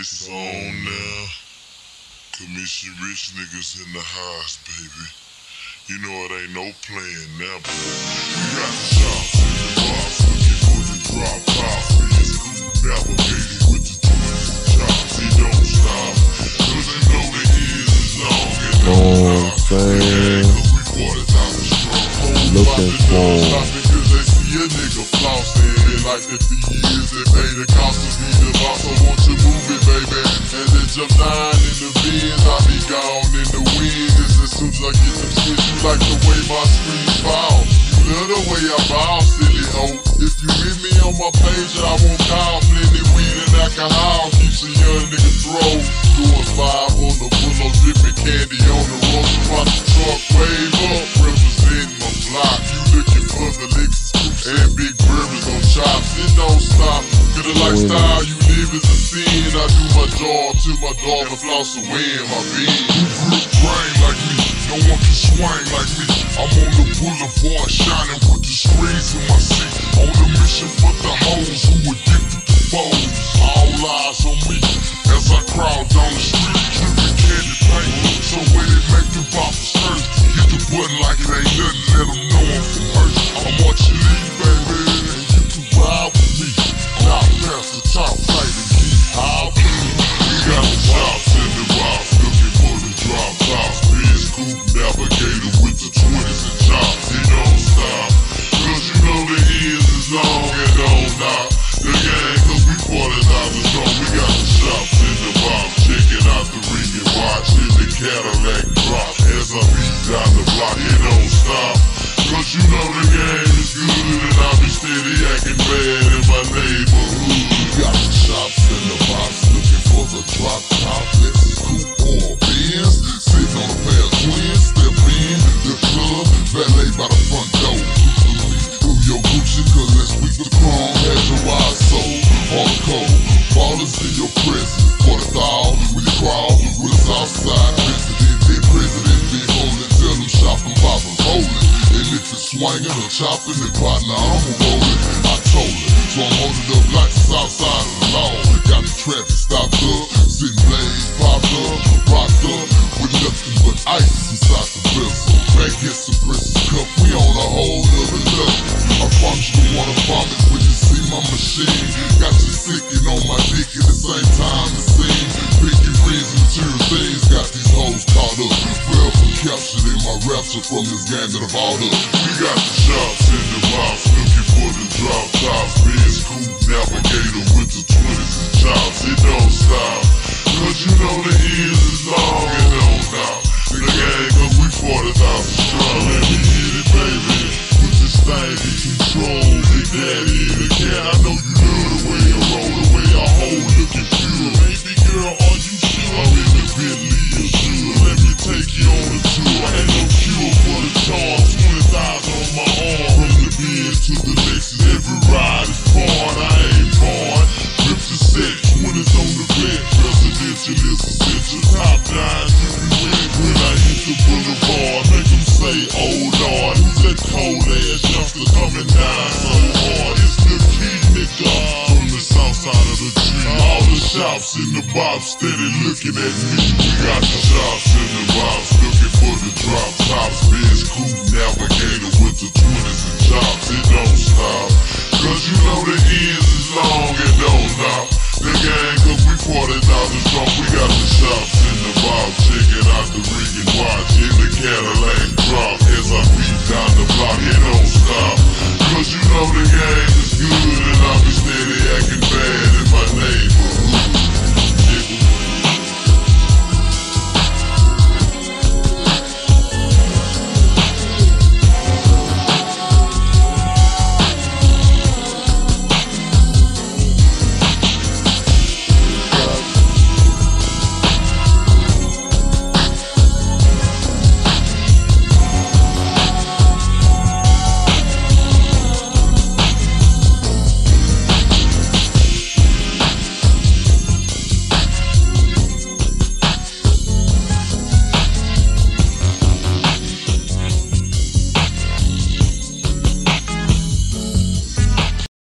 It's on now. Commission rich niggas in the house, baby. You know it ain't no playing now, boy. We got the shops in the box looking for the drop. We is cool navigating like that for years. They pay the cost to be the boss. So won't you move it, baby? And then jump nine in the bins. I be gone in the wind. As soon as I get them shit, you like the way my screens fall. You love the way I bow, silly hoe. If you hit me on my page, I won't call. Plenty weed and alcohol. Keeps a young nigga throw. Doing five on the bullet, dripping candy on the road. The truck wave up, representing my block. You looking for the Coops and big chops. It don't stop. Cause the lifestyle you live is a sin. I do my job till my and floss to win my. You grip brain like me, no one can swing like me. I'm on the boulevard shining with the screens in my seat. On a mission for the hoes who to you know or chopping, then partner, I'm a rolling. I told it. So I'm holding up like the south side of the law. Got the traffic stopped up, sitting blades popped up, rocked up with nothing but ice inside the vessel. The precious cup, we on a whole nother level. I promise you wanna vomit when you see my machine. Got you sicking on my dick at the same time it seems. My rapture from this gang that I've all. We got the shops in the box the boulevard, make them say, oh Lord, who's that cold ass youngster coming down so hard? It's the key nigga from the south side of the tree. All the shops in the box steady looking at me. We got the shops in the box looking for the drop tops. Biz coupe navigator